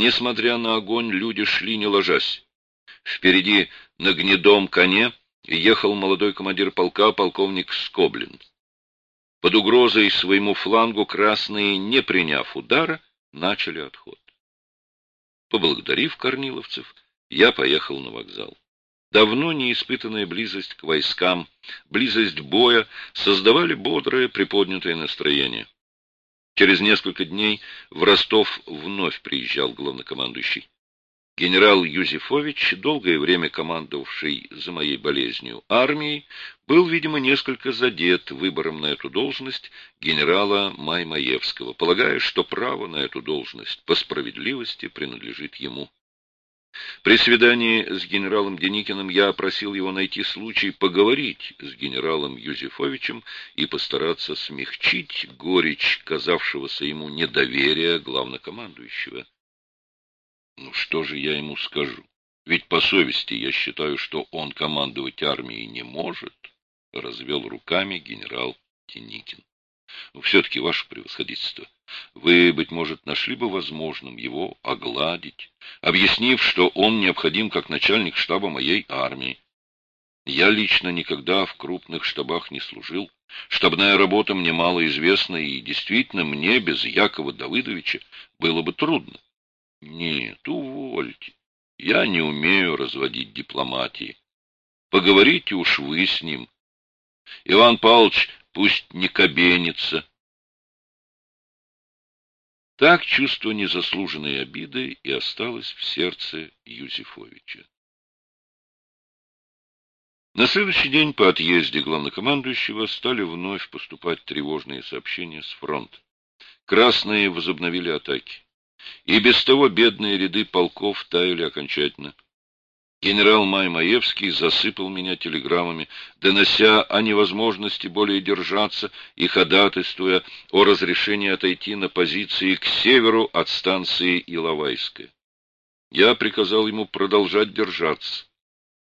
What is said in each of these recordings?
Несмотря на огонь, люди шли не ложась. Впереди на гнедом коне ехал молодой командир полка, полковник Скоблин. Под угрозой своему флангу красные, не приняв удара, начали отход. Поблагодарив корниловцев, я поехал на вокзал. Давно неиспытанная близость к войскам, близость боя создавали бодрое приподнятое настроение. Через несколько дней в Ростов вновь приезжал главнокомандующий. Генерал Юзефович, долгое время командовавший за моей болезнью армией, был, видимо, несколько задет выбором на эту должность генерала Маймаевского, полагая, что право на эту должность по справедливости принадлежит ему. При свидании с генералом Деникиным я просил его найти случай поговорить с генералом Юзефовичем и постараться смягчить горечь казавшегося ему недоверия главнокомандующего. Ну что же я ему скажу? Ведь по совести я считаю, что он командовать армией не может, — развел руками генерал Деникин. Все-таки, ваше превосходительство, вы, быть может, нашли бы возможным его огладить, объяснив, что он необходим как начальник штаба моей армии. Я лично никогда в крупных штабах не служил. Штабная работа мне мало известна, и действительно мне без Якова Давыдовича было бы трудно. Нет, увольте. Я не умею разводить дипломатии. Поговорите уж вы с ним. Иван Павлович пусть не кабенится, так чувство незаслуженной обиды и осталось в сердце Юзефовича. На следующий день по отъезде главнокомандующего стали вновь поступать тревожные сообщения с фронта. Красные возобновили атаки. И без того бедные ряды полков таяли окончательно. Генерал Маймаевский засыпал меня телеграммами, донося о невозможности более держаться и ходатайствуя о разрешении отойти на позиции к северу от станции Иловайская. Я приказал ему продолжать держаться,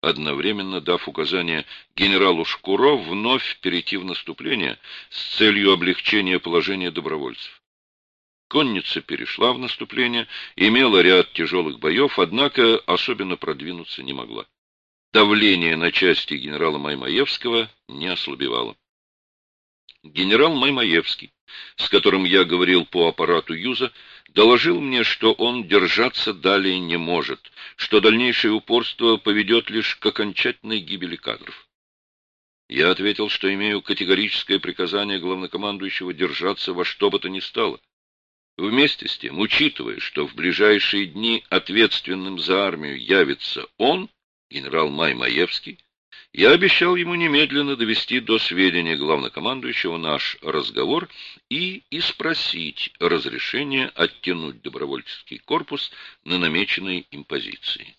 одновременно дав указание генералу Шкуро вновь перейти в наступление с целью облегчения положения добровольцев. Конница перешла в наступление, имела ряд тяжелых боев, однако особенно продвинуться не могла. Давление на части генерала Маймаевского не ослабевало. Генерал Маймаевский, с которым я говорил по аппарату Юза, доложил мне, что он держаться далее не может, что дальнейшее упорство поведет лишь к окончательной гибели кадров. Я ответил, что имею категорическое приказание главнокомандующего держаться во что бы то ни стало. Вместе с тем, учитывая, что в ближайшие дни ответственным за армию явится он, генерал Маймаевский, я обещал ему немедленно довести до сведения главнокомандующего наш разговор и испросить разрешение оттянуть добровольческий корпус на намеченной им позиции.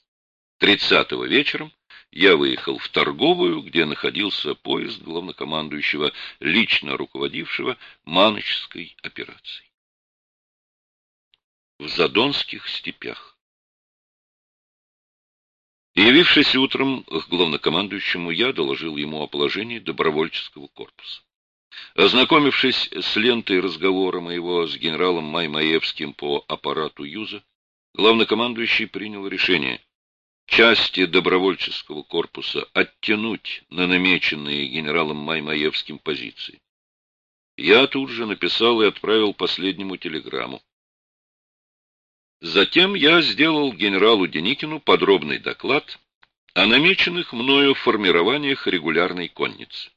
30-го вечером я выехал в торговую, где находился поезд главнокомандующего, лично руководившего Маночской операцией в Задонских степях. Явившись утром к главнокомандующему, я доложил ему о положении добровольческого корпуса. Ознакомившись с лентой разговора моего с генералом Маймаевским по аппарату Юза, главнокомандующий принял решение части добровольческого корпуса оттянуть на намеченные генералом Маймаевским позиции. Я тут же написал и отправил последнему телеграмму. Затем я сделал генералу Деникину подробный доклад о намеченных мною формированиях регулярной конницы.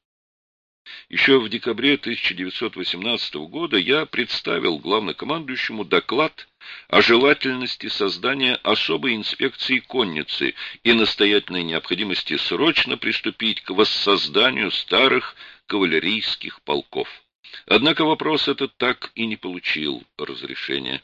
Еще в декабре 1918 года я представил главнокомандующему доклад о желательности создания особой инспекции конницы и настоятельной необходимости срочно приступить к воссозданию старых кавалерийских полков. Однако вопрос этот так и не получил разрешения.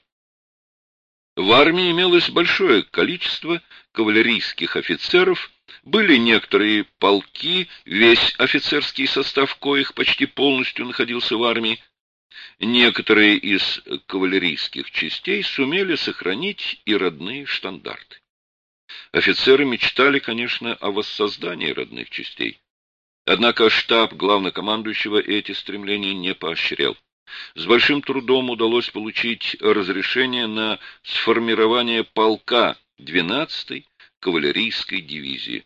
В армии имелось большое количество кавалерийских офицеров, были некоторые полки, весь офицерский состав коих почти полностью находился в армии. Некоторые из кавалерийских частей сумели сохранить и родные штандарты. Офицеры мечтали, конечно, о воссоздании родных частей. Однако штаб главнокомандующего эти стремления не поощрял. С большим трудом удалось получить разрешение на сформирование полка 12-й кавалерийской дивизии.